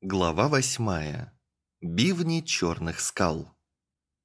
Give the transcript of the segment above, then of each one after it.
Глава восьмая. Бивни черных скал.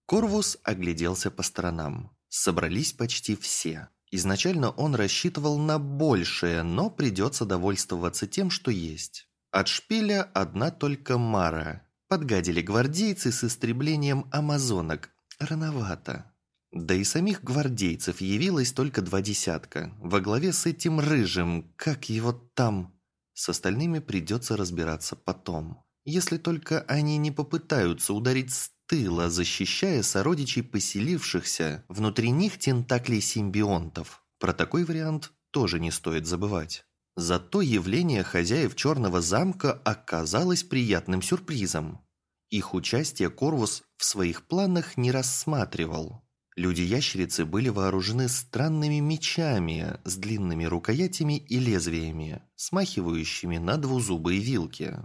Корвус огляделся по сторонам. Собрались почти все. Изначально он рассчитывал на большее, но придется довольствоваться тем, что есть. От шпиля одна только Мара. Подгадили гвардейцы с истреблением амазонок. Рановато. Да и самих гвардейцев явилось только два десятка. Во главе с этим рыжим, как его там... С остальными придется разбираться потом. Если только они не попытаются ударить с тыла, защищая сородичей поселившихся внутри них тентаклей симбионтов. Про такой вариант тоже не стоит забывать. Зато явление хозяев Черного замка оказалось приятным сюрпризом. Их участие Корвус в своих планах не рассматривал. Люди-ящерицы были вооружены странными мечами с длинными рукоятями и лезвиями, смахивающими на двузубые вилки.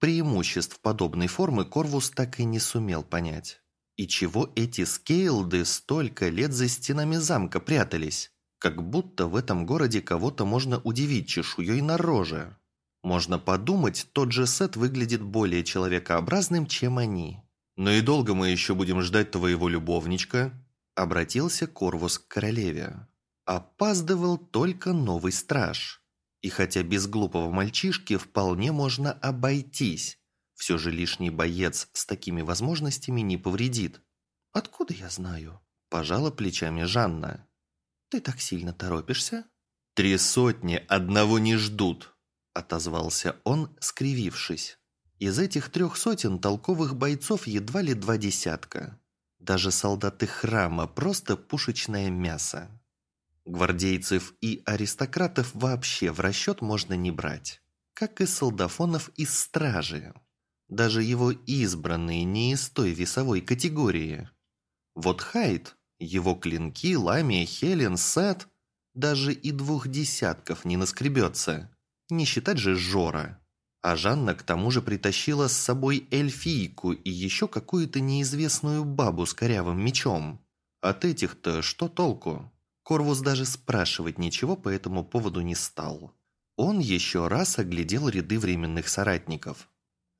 Преимуществ подобной формы Корвус так и не сумел понять. И чего эти скейлды столько лет за стенами замка прятались? Как будто в этом городе кого-то можно удивить чешуей на роже. Можно подумать, тот же Сет выглядит более человекообразным, чем они. «Но и долго мы еще будем ждать твоего любовничка?» Обратился Корвус к королеве. Опаздывал только новый страж. И хотя без глупого мальчишки вполне можно обойтись, все же лишний боец с такими возможностями не повредит. «Откуда я знаю?» – пожала плечами Жанна. «Ты так сильно торопишься?» «Три сотни одного не ждут», – отозвался он, скривившись. «Из этих трех сотен толковых бойцов едва ли два десятка. Даже солдаты храма – просто пушечное мясо. Гвардейцев и аристократов вообще в расчет можно не брать. Как и солдафонов из стражи. Даже его избранные не из той весовой категории. Вот Хайд, его клинки, Ламия, Хелен, Сет – даже и двух десятков не наскребется. Не считать же Жора. А Жанна к тому же притащила с собой эльфийку и еще какую-то неизвестную бабу с корявым мечом. От этих-то что толку? Корвус даже спрашивать ничего по этому поводу не стал. Он еще раз оглядел ряды временных соратников.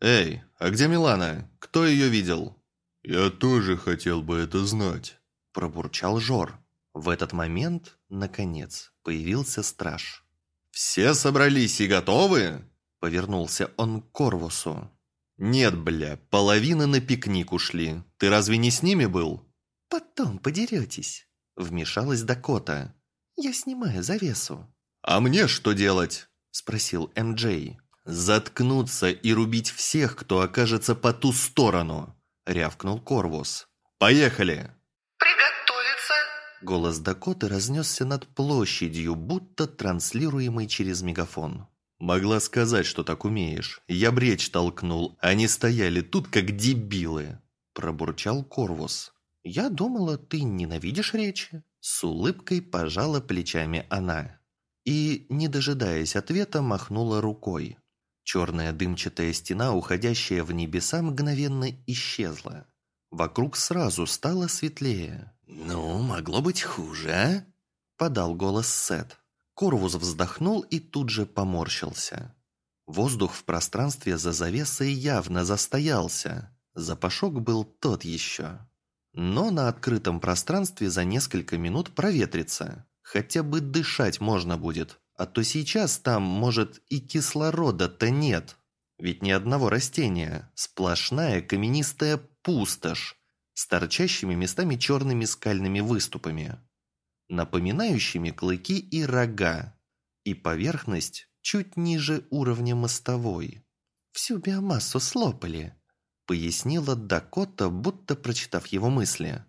«Эй, а где Милана? Кто ее видел?» «Я тоже хотел бы это знать», – пробурчал Жор. В этот момент, наконец, появился страж. «Все собрались и готовы?» Повернулся он к Корвусу. «Нет, бля, половина на пикник ушли. Ты разве не с ними был?» «Потом подеретесь», — вмешалась Дакота. «Я снимаю завесу». «А мне что делать?» — спросил М.Джей. «Заткнуться и рубить всех, кто окажется по ту сторону», — рявкнул Корвус. «Поехали!» «Приготовиться!» Голос Дакоты разнесся над площадью, будто транслируемый через мегафон. «Могла сказать, что так умеешь. Я бречь толкнул. Они стояли тут, как дебилы!» Пробурчал Корвус. «Я думала, ты ненавидишь речи?» С улыбкой пожала плечами она. И, не дожидаясь ответа, махнула рукой. Черная дымчатая стена, уходящая в небеса, мгновенно исчезла. Вокруг сразу стало светлее. «Ну, могло быть хуже, а?» Подал голос Сет. Корвус вздохнул и тут же поморщился. Воздух в пространстве за завесой явно застоялся. Запашок был тот еще. Но на открытом пространстве за несколько минут проветрится. Хотя бы дышать можно будет. А то сейчас там, может, и кислорода-то нет. Ведь ни одного растения. Сплошная каменистая пустошь с торчащими местами черными скальными выступами напоминающими клыки и рога, и поверхность чуть ниже уровня мостовой. «Всю биомассу слопали», — пояснила Дакота, будто прочитав его мысли.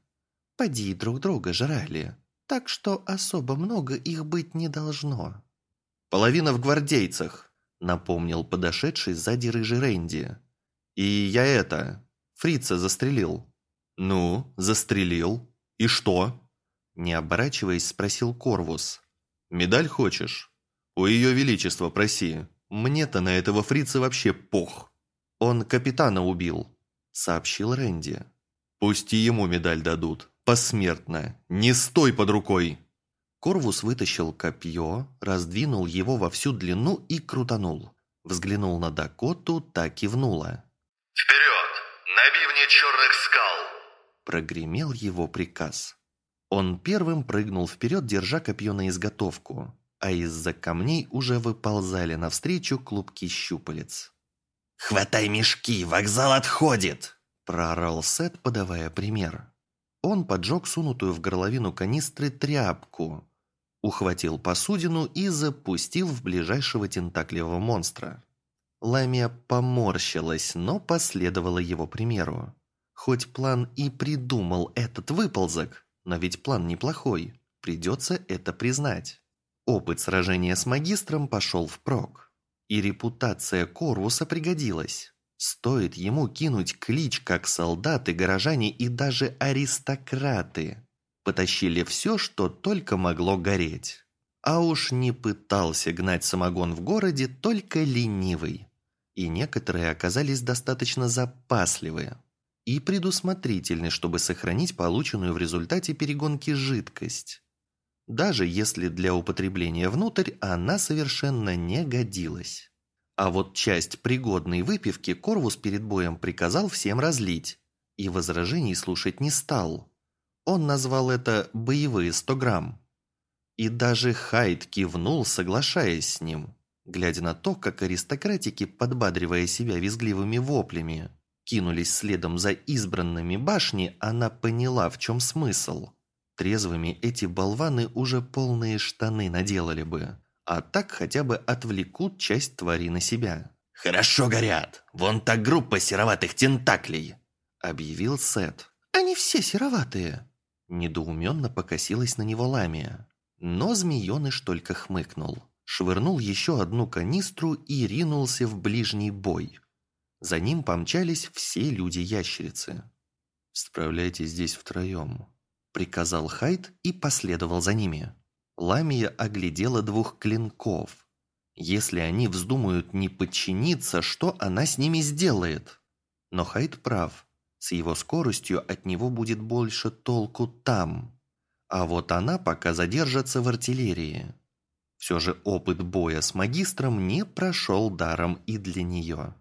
«Поди друг друга жрали, так что особо много их быть не должно». «Половина в гвардейцах», — напомнил подошедший сзади рыжий Рэнди. «И я это, фрица застрелил». «Ну, застрелил. И что?» Не оборачиваясь, спросил Корвус. «Медаль хочешь? У ее величества проси. Мне-то на этого фрица вообще пох». «Он капитана убил», — сообщил Рэнди. «Пусть и ему медаль дадут. Посмертно. Не стой под рукой!» Корвус вытащил копье, раздвинул его во всю длину и крутанул. Взглянул на Дакоту, так кивнула. «Вперед! На бивне черных скал!» Прогремел его приказ. Он первым прыгнул вперед, держа копье на изготовку, а из-за камней уже выползали навстречу клубки щупалец. «Хватай мешки, вокзал отходит!» – проорал Сет, подавая пример. Он поджег сунутую в горловину канистры тряпку, ухватил посудину и запустил в ближайшего тентакливого монстра. Ламия поморщилась, но последовала его примеру. Хоть план и придумал этот выползок, но ведь план неплохой, придется это признать. Опыт сражения с магистром пошел впрок. И репутация Корвуса пригодилась. Стоит ему кинуть клич, как солдаты, горожане и даже аристократы. Потащили все, что только могло гореть. А уж не пытался гнать самогон в городе только ленивый. И некоторые оказались достаточно запасливые и предусмотрительны, чтобы сохранить полученную в результате перегонки жидкость. Даже если для употребления внутрь она совершенно не годилась. А вот часть пригодной выпивки Корвус перед боем приказал всем разлить, и возражений слушать не стал. Он назвал это «боевые 100 грамм». И даже Хайд кивнул, соглашаясь с ним, глядя на то, как аристократики, подбадривая себя визгливыми воплями, кинулись следом за избранными башни, она поняла, в чем смысл. Трезвыми эти болваны уже полные штаны наделали бы, а так хотя бы отвлекут часть твари на себя. «Хорошо горят! Вон та группа сероватых тентаклей!» – объявил Сет. «Они все сероватые!» Недоуменно покосилась на него Ламия. Но змееныш только хмыкнул. Швырнул еще одну канистру и ринулся в ближний бой. За ним помчались все люди-ящерицы. «Справляйтесь здесь втроем», – приказал Хайд и последовал за ними. Ламия оглядела двух клинков. Если они вздумают не подчиниться, что она с ними сделает? Но Хайд прав. С его скоростью от него будет больше толку там. А вот она пока задержится в артиллерии. Все же опыт боя с магистром не прошел даром и для нее.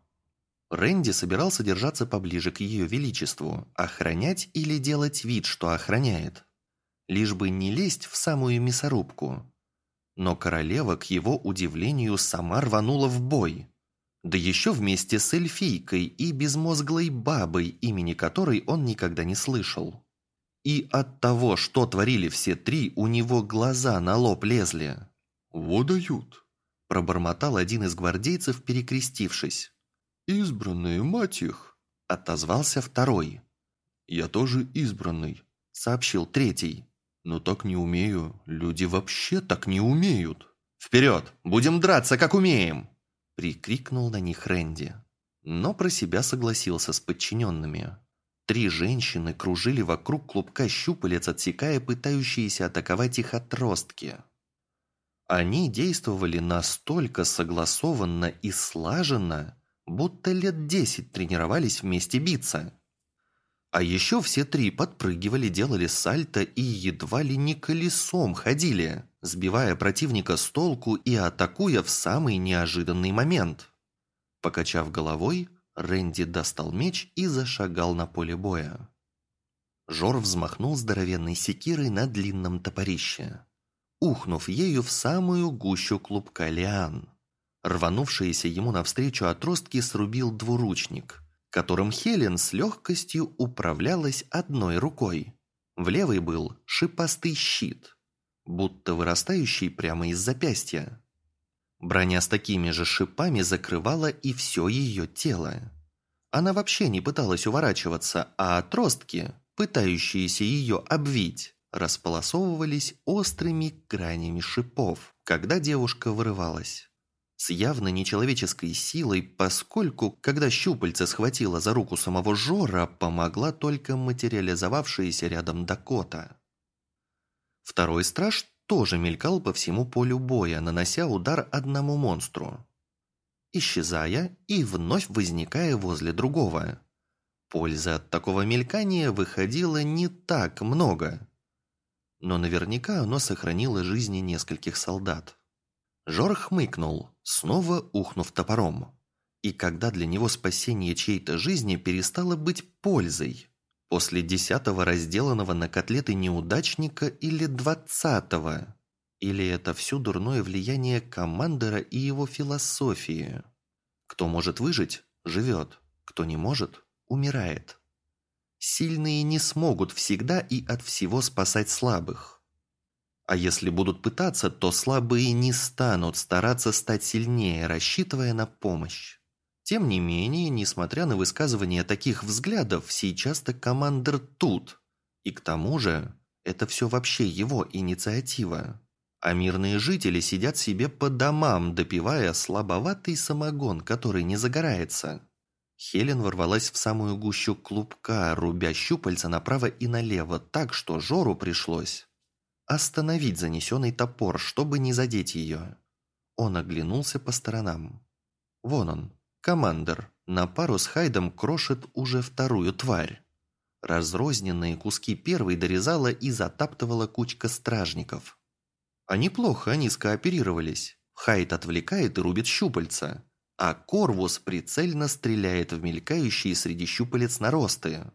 Рэнди собирался держаться поближе к ее величеству, охранять или делать вид, что охраняет. Лишь бы не лезть в самую мясорубку. Но королева, к его удивлению, сама рванула в бой. Да еще вместе с эльфийкой и безмозглой бабой, имени которой он никогда не слышал. И от того, что творили все три, у него глаза на лоб лезли. «Вот дают», – пробормотал один из гвардейцев, перекрестившись. «Избранные, мать их!» – отозвался второй. «Я тоже избранный», – сообщил третий. «Но так не умею. Люди вообще так не умеют». «Вперед! Будем драться, как умеем!» – прикрикнул на них Рэнди. Но про себя согласился с подчиненными. Три женщины кружили вокруг клубка щупалец, отсекая пытающиеся атаковать их отростки. Они действовали настолько согласованно и слаженно, будто лет десять тренировались вместе биться. А еще все три подпрыгивали, делали сальто и едва ли не колесом ходили, сбивая противника с толку и атакуя в самый неожиданный момент. Покачав головой, Рэнди достал меч и зашагал на поле боя. Жор взмахнул здоровенной секирой на длинном топорище, ухнув ею в самую гущу клубка лиан. Рванувшиеся ему навстречу отростки срубил двуручник, которым Хелен с легкостью управлялась одной рукой. В левой был шипастый щит, будто вырастающий прямо из запястья. Броня с такими же шипами закрывала и все ее тело. Она вообще не пыталась уворачиваться, а отростки, пытающиеся ее обвить, располосовывались острыми гранями шипов, когда девушка вырывалась с явно нечеловеческой силой, поскольку, когда щупальце схватило за руку самого Жора, помогла только материализовавшаяся рядом Дакота. Второй страж тоже мелькал по всему полю боя, нанося удар одному монстру, исчезая и вновь возникая возле другого. Пользы от такого мелькания выходило не так много, но наверняка оно сохранило жизни нескольких солдат. Жор хмыкнул, снова ухнув топором. И когда для него спасение чьей-то жизни перестало быть пользой? После десятого разделанного на котлеты неудачника или двадцатого? Или это все дурное влияние командора и его философии? Кто может выжить – живет, кто не может – умирает. Сильные не смогут всегда и от всего спасать слабых. А если будут пытаться, то слабые не станут стараться стать сильнее, рассчитывая на помощь. Тем не менее, несмотря на высказывание таких взглядов, сейчас-то командир тут. И к тому же, это все вообще его инициатива. А мирные жители сидят себе по домам, допивая слабоватый самогон, который не загорается. Хелен ворвалась в самую гущу клубка, рубя щупальца направо и налево, так что Жору пришлось остановить занесенный топор, чтобы не задеть ее. Он оглянулся по сторонам. Вон он, Командер на пару с Хайдом крошит уже вторую тварь. Разрозненные куски первой дорезала и затаптывала кучка стражников. А неплохо они скооперировались. Хайд отвлекает и рубит щупальца, а Корвус прицельно стреляет в мелькающие среди щупалец наросты.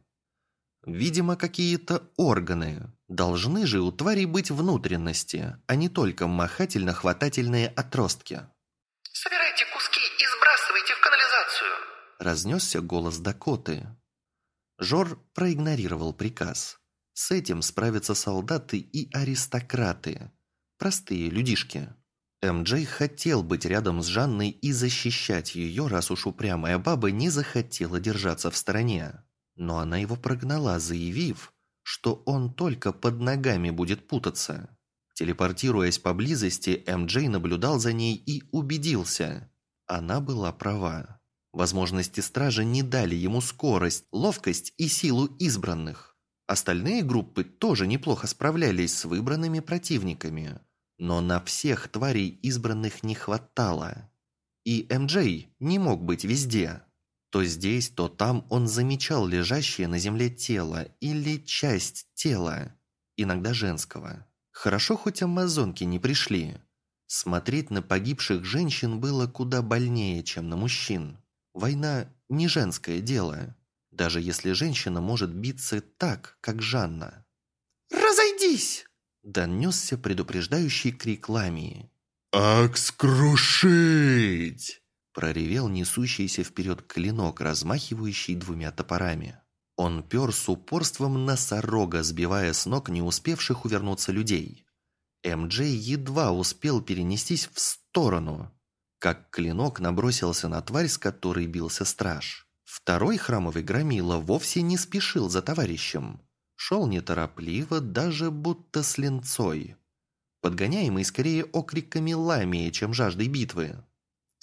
Видимо, какие-то органы. Должны же у тварей быть внутренности, а не только махательно-хватательные отростки. «Собирайте куски и сбрасывайте в канализацию!» Разнесся голос Дакоты. Жор проигнорировал приказ. С этим справятся солдаты и аристократы. Простые людишки. МД хотел быть рядом с Жанной и защищать ее, раз уж упрямая баба не захотела держаться в стороне. Но она его прогнала, заявив, что он только под ногами будет путаться. Телепортируясь поблизости, МД наблюдал за ней и убедился. Она была права. Возможности стража не дали ему скорость, ловкость и силу избранных. Остальные группы тоже неплохо справлялись с выбранными противниками. Но на всех тварей избранных не хватало. И МД не мог быть везде. То здесь, то там он замечал лежащее на земле тело или часть тела, иногда женского. Хорошо, хоть амазонки не пришли. Смотреть на погибших женщин было куда больнее, чем на мужчин. Война не женское дело, даже если женщина может биться так, как Жанна. «Разойдись!» – донесся предупреждающий крик Ламии. «Акскрушить!» – проревел несущийся вперед клинок, размахивающий двумя топорами. Он пер с упорством носорога, сбивая с ног не успевших увернуться людей. МД едва успел перенестись в сторону, как клинок набросился на тварь, с которой бился страж. Второй храмовый громила вовсе не спешил за товарищем. Шел неторопливо, даже будто с ленцой. Подгоняемый скорее окриками ламии, чем жаждой битвы.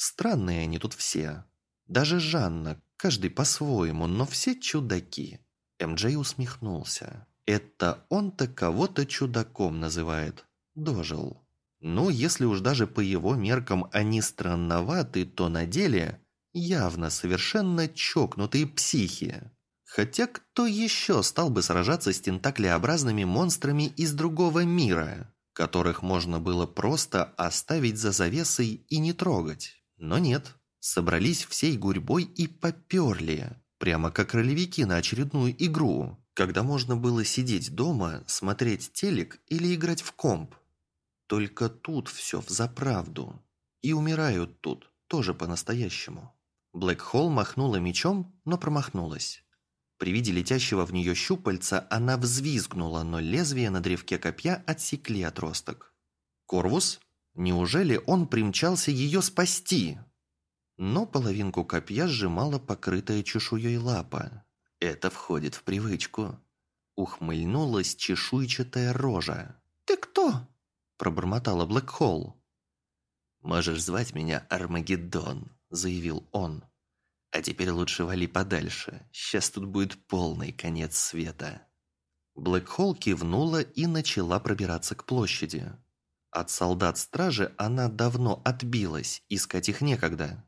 Странные они тут все. Даже Жанна, каждый по-своему, но все чудаки. МД усмехнулся. Это он-то кого-то чудаком называет. Дожил. Ну, если уж даже по его меркам они странноваты, то на деле явно совершенно чокнутые психи. Хотя кто еще стал бы сражаться с тентаклеобразными монстрами из другого мира, которых можно было просто оставить за завесой и не трогать? Но нет, собрались всей гурьбой и поперли, прямо как ролевики на очередную игру, когда можно было сидеть дома, смотреть телек или играть в комп. Только тут все взаправду. И умирают тут, тоже по-настоящему. Блэк Холл махнула мечом, но промахнулась. При виде летящего в нее щупальца она взвизгнула, но лезвие на древке копья отсекли отросток. Корвус? Неужели он примчался ее спасти? но половинку копья сжимала покрытая чешуей лапа. Это входит в привычку. Ухмыльнулась чешуйчатая рожа. «Ты кто?» – пробормотала Блэкхолл. «Можешь звать меня Армагеддон», – заявил он. «А теперь лучше вали подальше. Сейчас тут будет полный конец света». Блэкхолл кивнула и начала пробираться к площади. От солдат-стражи она давно отбилась, искать их некогда.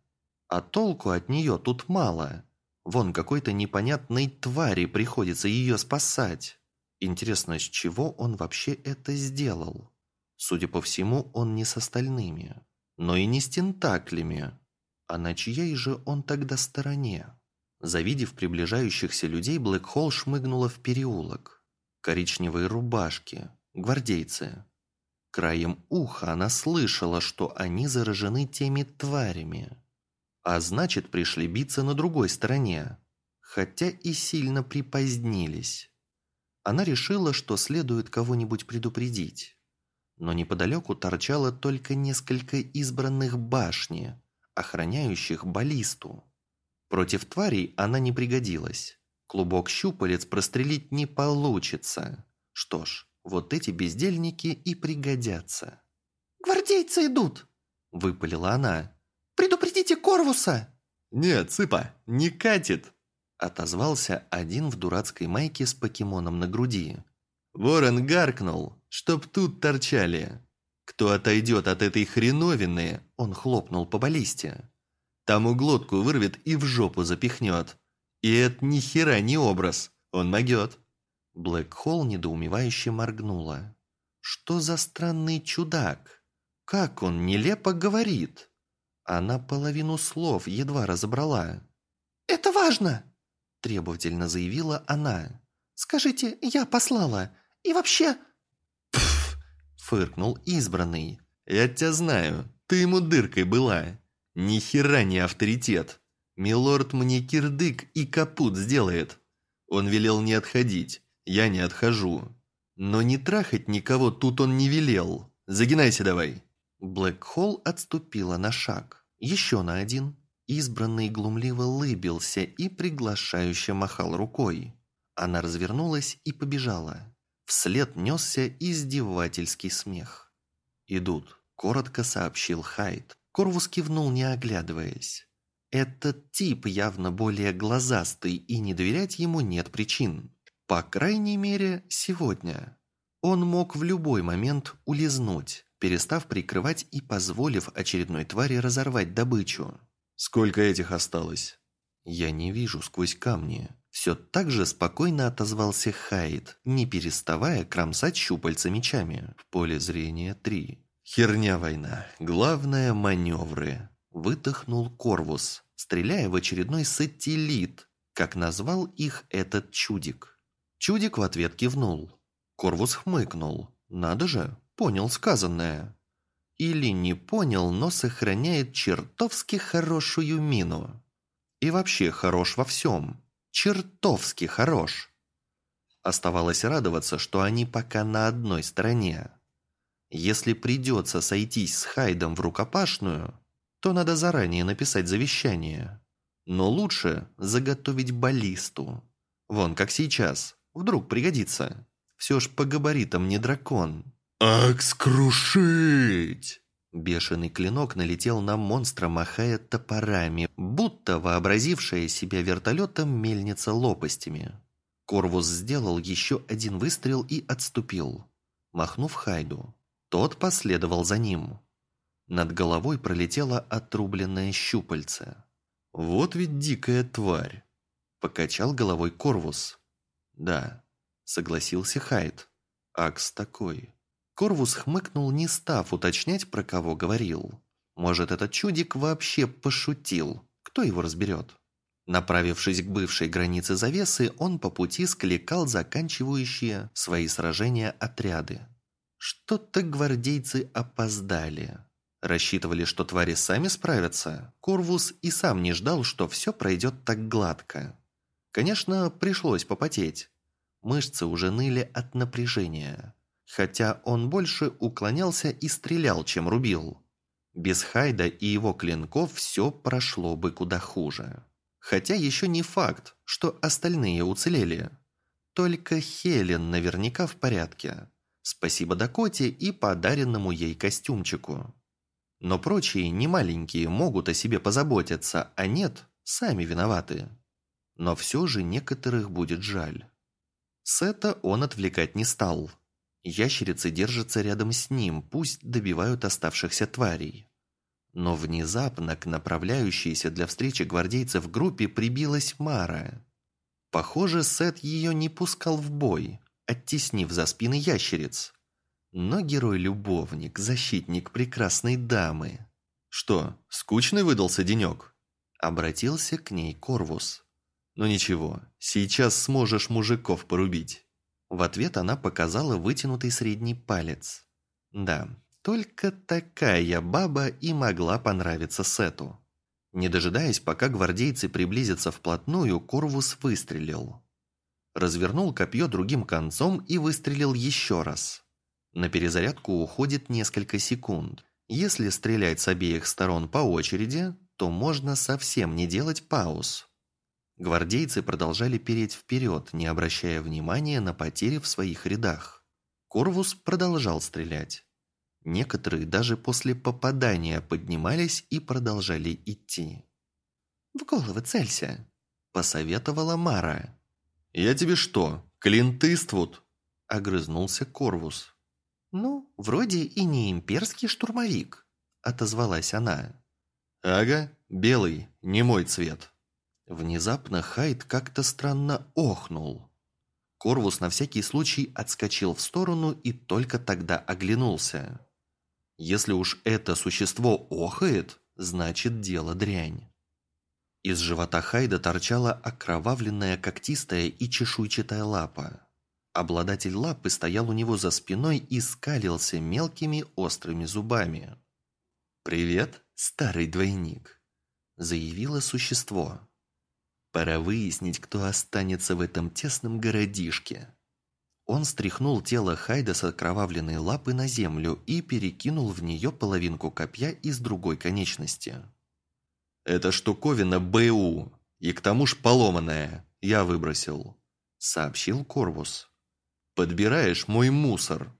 А толку от нее тут мало. Вон какой-то непонятной твари приходится ее спасать. Интересно, с чего он вообще это сделал? Судя по всему, он не с остальными. но и не с тентаклями. А на чьей же он тогда стороне? Завидев приближающихся людей, Блэк Холл шмыгнула в переулок. Коричневые рубашки, гвардейцы. Краем уха она слышала, что они заражены теми тварями. А значит, пришли биться на другой стороне, хотя и сильно припозднились. Она решила, что следует кого-нибудь предупредить. Но неподалеку торчало только несколько избранных башни, охраняющих баллисту. Против тварей она не пригодилась. Клубок щупалец прострелить не получится. Что ж, вот эти бездельники и пригодятся. «Гвардейцы идут!» – выпалила она. «Предупредите Корвуса!» «Нет, сыпа, не катит!» – отозвался один в дурацкой майке с покемоном на груди. Ворон гаркнул, чтоб тут торчали. Кто отойдет от этой хреновины, он хлопнул по баллисте. Тому глотку вырвет и в жопу запихнет. И это ни хера не образ, он могет. Блэк Холл недоумевающе моргнула. Что за странный чудак? Как он нелепо говорит? Она половину слов едва разобрала. «Это важно!» – требовательно заявила она. «Скажите, я послала. И вообще...» «Пф!» – фыркнул избранный. «Я тебя знаю. Ты ему дыркой была. Ни хера не авторитет. Милорд мне кирдык и капут сделает. Он велел не отходить. Я не отхожу. Но не трахать никого тут он не велел. Загинайся давай». Блэк Холл отступила на шаг. Еще на один. Избранный глумливо лыбился и приглашающе махал рукой. Она развернулась и побежала. Вслед несся издевательский смех. «Идут», – коротко сообщил Хайд. Корвус кивнул, не оглядываясь. Этот тип явно более глазастый, и не доверять ему нет причин. По крайней мере, сегодня. Он мог в любой момент улизнуть, перестав прикрывать и позволив очередной твари разорвать добычу. «Сколько этих осталось?» «Я не вижу сквозь камни». Все так же спокойно отозвался Хайд, не переставая кромсать щупальца мечами. В поле зрения три. «Херня война. Главное – маневры». Выдохнул Корвус, стреляя в очередной сателлит, как назвал их этот чудик. Чудик в ответ кивнул. Корвус хмыкнул. «Надо же, понял сказанное». Или не понял, но сохраняет чертовски хорошую мину. И вообще хорош во всем. Чертовски хорош. Оставалось радоваться, что они пока на одной стороне. Если придется сойтись с Хайдом в рукопашную, то надо заранее написать завещание. Но лучше заготовить баллисту. Вон, как сейчас. Вдруг пригодится. Все ж по габаритам не дракон. «Акскрушить!» Бешеный клинок налетел на монстра, махая топорами, будто вообразившая себя вертолетом мельница лопастями. Корвус сделал еще один выстрел и отступил, махнув Хайду. Тот последовал за ним. Над головой пролетело отрубленное щупальце. «Вот ведь дикая тварь!» Покачал головой Корвус. «Да», — согласился Хайд. «Акс такой». Корвус хмыкнул, не став уточнять, про кого говорил. Может, этот чудик вообще пошутил. Кто его разберет? Направившись к бывшей границе завесы, он по пути скликал заканчивающие свои сражения отряды. Что-то гвардейцы опоздали. Рассчитывали, что твари сами справятся. Корвус и сам не ждал, что все пройдет так гладко. Конечно, пришлось попотеть. Мышцы уже ныли от напряжения. Хотя он больше уклонялся и стрелял, чем рубил. Без Хайда и его клинков все прошло бы куда хуже. Хотя еще не факт, что остальные уцелели. Только Хелен наверняка в порядке. Спасибо Дакоте и подаренному ей костюмчику. Но прочие немаленькие могут о себе позаботиться, а нет, сами виноваты. Но все же некоторых будет жаль. Сета он отвлекать не стал. Ящерицы держатся рядом с ним, пусть добивают оставшихся тварей. Но внезапно к направляющейся для встречи гвардейцев группе прибилась Мара. Похоже, Сет ее не пускал в бой, оттеснив за спины ящериц. Но герой-любовник, защитник прекрасной дамы. «Что, скучный выдался денек?» Обратился к ней Корвус. «Ну ничего, сейчас сможешь мужиков порубить». В ответ она показала вытянутый средний палец. Да, только такая баба и могла понравиться Сету. Не дожидаясь, пока гвардейцы приблизятся вплотную, Корвус выстрелил. Развернул копье другим концом и выстрелил еще раз. На перезарядку уходит несколько секунд. Если стрелять с обеих сторон по очереди, то можно совсем не делать пауз. Гвардейцы продолжали переть вперед, не обращая внимания на потери в своих рядах. Корвус продолжал стрелять. Некоторые даже после попадания поднимались и продолжали идти. «В головы целься», – посоветовала Мара. «Я тебе что, Клинт Иствуд?» – огрызнулся Корвус. «Ну, вроде и не имперский штурмовик», – отозвалась она. «Ага, белый, не мой цвет». Внезапно Хайд как-то странно охнул. Корвус на всякий случай отскочил в сторону и только тогда оглянулся. Если уж это существо охает, значит дело дрянь. Из живота Хайда торчала окровавленная когтистая и чешуйчатая лапа. Обладатель лапы стоял у него за спиной и скалился мелкими острыми зубами. «Привет, старый двойник», – заявило существо. Пора выяснить, кто останется в этом тесном городишке. Он стряхнул тело Хайда с окровавленной лапы на землю и перекинул в нее половинку копья из другой конечности. «Это штуковина БУ, и к тому ж поломанная, я выбросил», — сообщил Корвус. «Подбираешь мой мусор».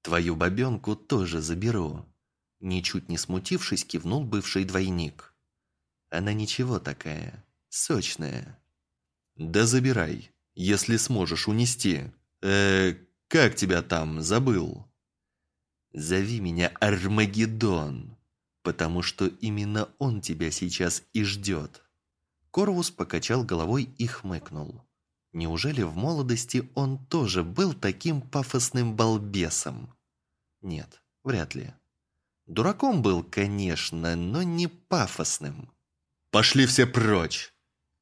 «Твою бабенку тоже заберу», — ничуть не смутившись, кивнул бывший двойник. «Она ничего такая, сочная». «Да забирай, если сможешь унести. Э, как тебя там, забыл?» «Зови меня Армагеддон, потому что именно он тебя сейчас и ждет». Корвус покачал головой и хмыкнул. Неужели в молодости он тоже был таким пафосным балбесом? Нет, вряд ли. Дураком был, конечно, но не пафосным. «Пошли все прочь!» —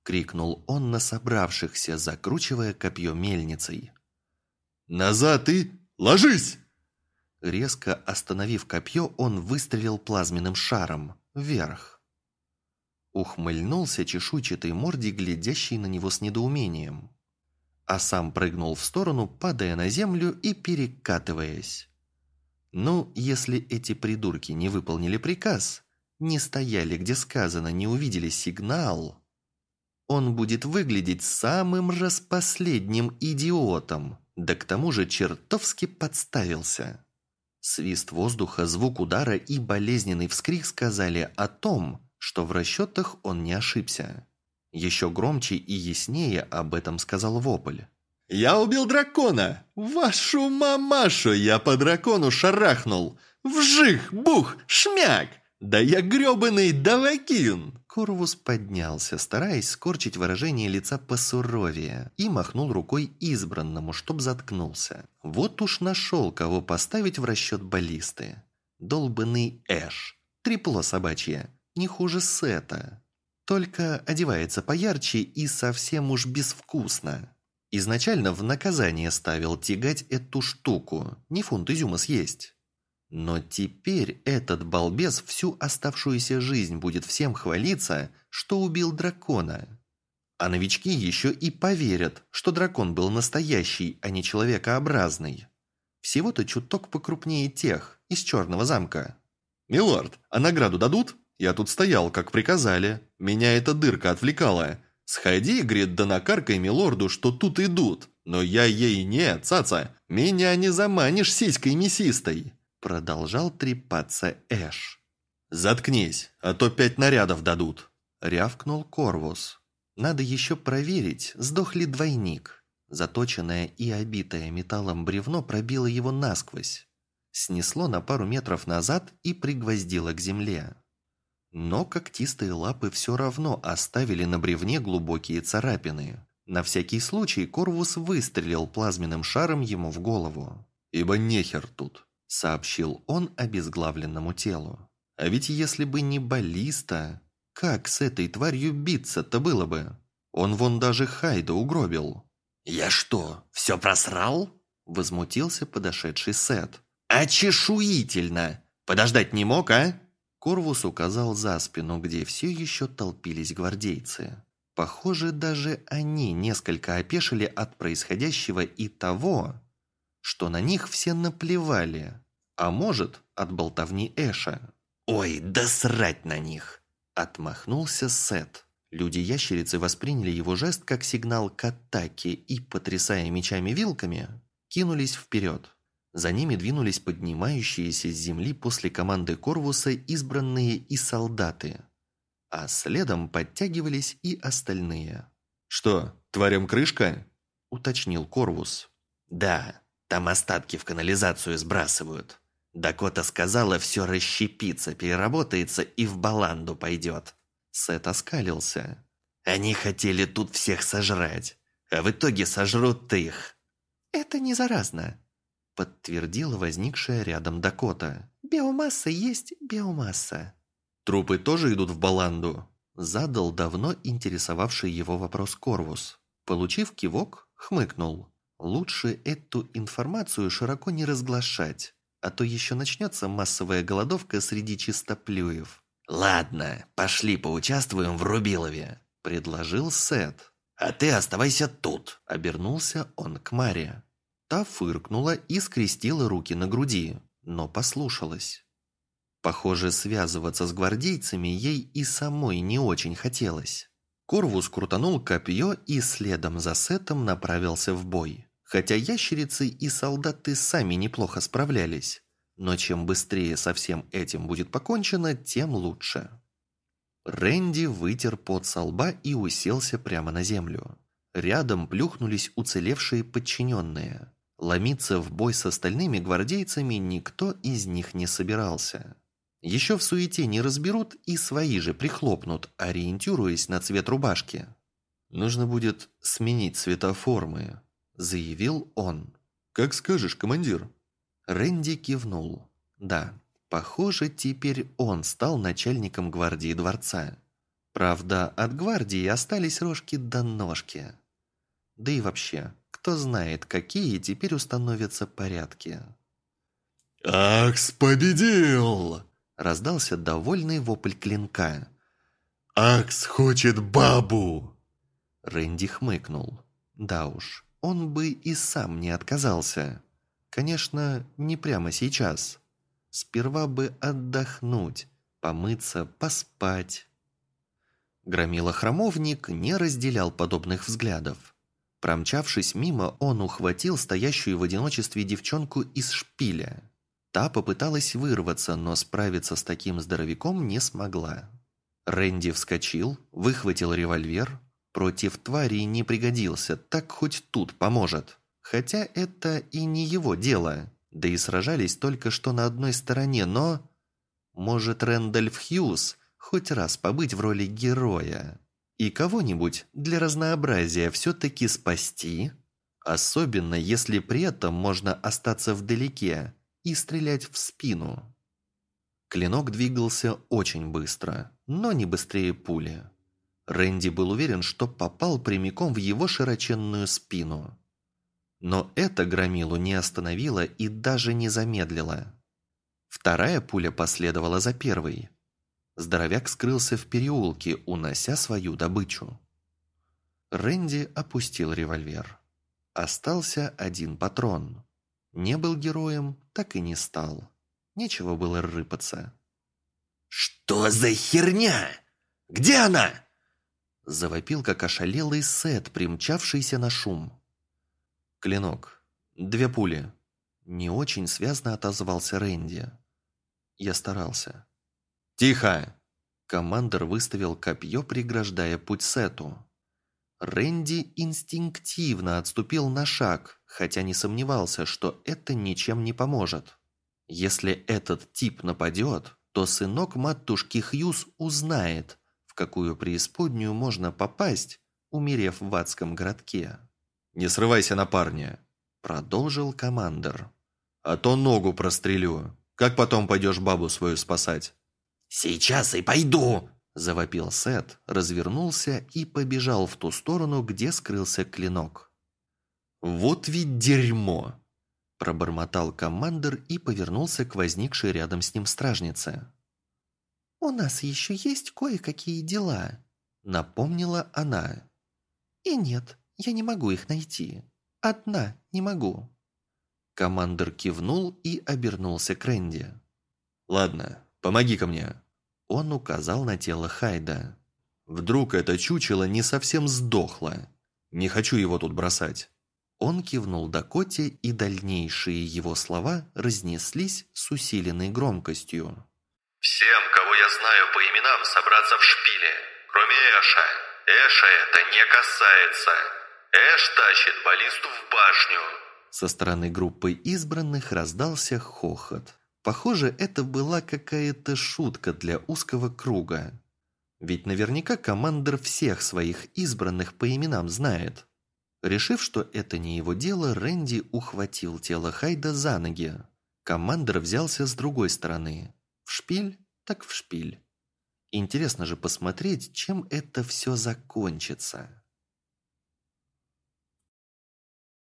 крикнул он на собравшихся, закручивая копье мельницей. «Назад и... ложись!» Резко остановив копье, он выстрелил плазменным шаром вверх. Ухмыльнулся чешуйчатой мордой, глядящей на него с недоумением. А сам прыгнул в сторону, падая на землю и перекатываясь. Ну, если эти придурки не выполнили приказ, не стояли, где сказано, не увидели сигнал, он будет выглядеть самым распоследним идиотом, да к тому же чертовски подставился. Свист воздуха, звук удара и болезненный вскрик сказали о том, что в расчетах он не ошибся. Еще громче и яснее об этом сказал Вопль. «Я убил дракона! Вашу мамашу я по дракону шарахнул! Вжих, бух, шмяк! Да я грёбаный давакин!» Корвус поднялся, стараясь скорчить выражение лица посуровее, и махнул рукой избранному, чтоб заткнулся. Вот уж нашел, кого поставить в расчет баллисты. Долбанный Эш. Трепло собачье. Не хуже Сета. Только одевается поярче и совсем уж безвкусно. Изначально в наказание ставил тягать эту штуку, не фунт изюма съесть. Но теперь этот балбес всю оставшуюся жизнь будет всем хвалиться, что убил дракона. А новички еще и поверят, что дракон был настоящий, а не человекообразный. Всего-то чуток покрупнее тех, из Черного замка. «Милорд, а награду дадут? Я тут стоял, как приказали. Меня эта дырка отвлекала. Сходи, говорит, да накаркай милорду, что тут идут. Но я ей не, цаца, меня не заманишь сиськой мясистой». Продолжал трепаться Эш. «Заткнись, а то пять нарядов дадут», — рявкнул Корвус. «Надо еще проверить, сдох ли двойник». Заточенное и обитое металлом бревно пробило его насквозь. Снесло на пару метров назад и пригвоздило к земле. Но когтистые лапы все равно оставили на бревне глубокие царапины. На всякий случай Корвус выстрелил плазменным шаром ему в голову. «Ибо нехер тут», сообщил он обезглавленному телу. А ведь если бы не баллиста, как с этой тварью биться-то было бы? Он вон даже Хайда угробил. «Я что, все просрал?» Возмутился подошедший Сет. «Очешуительно! Подождать не мог, а?» Корвус указал за спину, где все еще толпились гвардейцы. Похоже, даже они несколько опешили от происходящего и того, что на них все наплевали, а может, от болтовни Эша. «Ой, да срать на них!» Отмахнулся Сет. Люди-ящерицы восприняли его жест как сигнал к атаке и, потрясая мечами-вилками, кинулись вперед. За ними двинулись поднимающиеся с земли после команды Корвуса избранные и солдаты. А следом подтягивались и остальные. «Что, тварям крышка?» – уточнил Корвус. «Да, там остатки в канализацию сбрасывают. Дакота сказала, все расщепится, переработается и в баланду пойдет». Сет оскалился. «Они хотели тут всех сожрать, а в итоге сожрут их». «Это не заразно», – подтвердила возникшая рядом Дакота. «Биомасса есть биомасса». «Трупы тоже идут в баланду?» – задал давно интересовавший его вопрос Корвус. Получив кивок, хмыкнул. Лучше эту информацию широко не разглашать, а то еще начнется массовая голодовка среди чистоплюев. «Ладно, пошли поучаствуем в Рубилове», – предложил Сет. «А ты оставайся тут», – обернулся он к Маре. Та фыркнула и скрестила руки на груди, но послушалась. Похоже, связываться с гвардейцами ей и самой не очень хотелось. Корвус крутанул копье и следом за Сетом направился в бой. Хотя ящерицы и солдаты сами неплохо справлялись. Но чем быстрее со всем этим будет покончено, тем лучше. Рэнди вытер пот со лба и уселся прямо на землю. Рядом плюхнулись уцелевшие подчиненные. Ломиться в бой с остальными гвардейцами никто из них не собирался. Еще в суете не разберут и свои же прихлопнут, ориентируясь на цвет рубашки. «Нужно будет сменить цвета формы», – заявил он. «Как скажешь, командир». Рэнди кивнул. Да, похоже, теперь он стал начальником гвардии дворца. Правда, от гвардии остались рожки до ножки. Да и вообще, кто знает, какие теперь установятся порядки. «Акс победил!» Раздался довольный вопль клинка. «Акс хочет бабу!» Рэнди хмыкнул. Да уж, он бы и сам не отказался. Конечно, не прямо сейчас. Сперва бы отдохнуть, помыться, поспать. Громила-храмовник не разделял подобных взглядов. Промчавшись мимо, он ухватил стоящую в одиночестве девчонку из шпиля. Та попыталась вырваться, но справиться с таким здоровяком не смогла. Рэнди вскочил, выхватил револьвер. Против твари не пригодился, так хоть тут поможет. Хотя это и не его дело. Да и сражались только что на одной стороне, но... Может, Рэндальф Хьюз хоть раз побыть в роли героя? И кого-нибудь для разнообразия все-таки спасти? Особенно, если при этом можно остаться вдалеке и стрелять в спину. Клинок двигался очень быстро, но не быстрее пули. Рэнди был уверен, что попал прямиком в его широченную спину. Но это громилу не остановило и даже не замедлило. Вторая пуля последовала за первой. Здоровяк скрылся в переулке, унося свою добычу. Рэнди опустил револьвер. Остался один патрон. Не был героем, так и не стал. Нечего было рыпаться. «Что за херня? Где она?» Завопил, как ошалелый Сет, примчавшийся на шум. «Клинок. Две пули». Не очень связно отозвался Рэнди. Я старался. «Тихо!» Командор выставил копье, преграждая путь Сету. Рэнди инстинктивно отступил на шаг, хотя не сомневался, что это ничем не поможет. Если этот тип нападет, то сынок матушки Хьюз узнает, какую преисподнюю можно попасть, умерев в адском городке. «Не срывайся на парня», — продолжил командор. «А то ногу прострелю. Как потом пойдешь бабу свою спасать?» «Сейчас и пойду!» – завопил Сет, развернулся и побежал в ту сторону, где скрылся клинок. «Вот ведь дерьмо!» – пробормотал командир и повернулся к возникшей рядом с ним стражнице. «У нас еще есть кое-какие дела», – напомнила она. «И нет, я не могу их найти. Одна не могу». Командир кивнул и обернулся к Рэнди. «Ладно, помоги-ка мне». Он указал на тело Хайда. «Вдруг это чучело не совсем сдохло? Не хочу его тут бросать». Он кивнул Дакоте, и дальнейшие его слова разнеслись с усиленной громкостью. «Всем, кого я знаю по именам, собраться в шпиле, кроме Эша. Эша это не касается. Эш тащит баллисту в башню». Со стороны группы избранных раздался хохот. Похоже, это была какая-то шутка для узкого круга. Ведь наверняка командир всех своих избранных по именам знает. Решив, что это не его дело, Рэнди ухватил тело Хайда за ноги. Командир взялся с другой стороны. В шпиль, так в шпиль. Интересно же посмотреть, чем это все закончится.